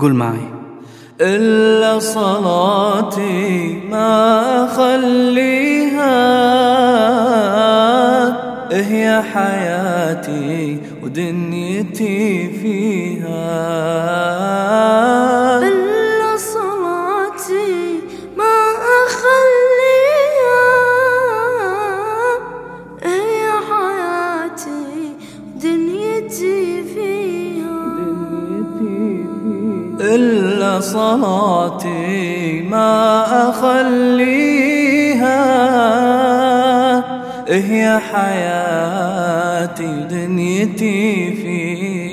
قول معي. إلا صلاتي ما أخليها. هي حياتي ودنيتي فيها. إلا صلاتي ما أخليها. هي حياتي دنيتي فيها.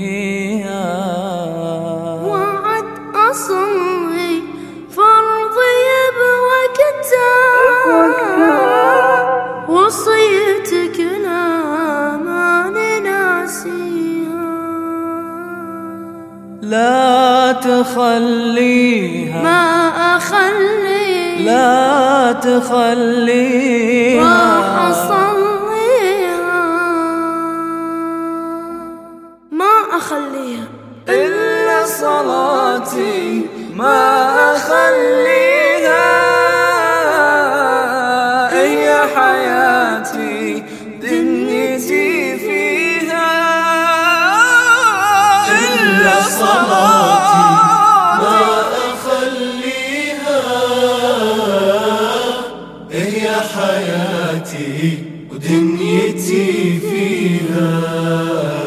لا تخليها. ما أخلي. لا تخليها. ما أصليها. ما أخليها. إلا صلاتي. ما أخليها. هي حياتي. دنيا صلاتي. ما أخليها. إيه هي حياتي ودنيتي فيها؟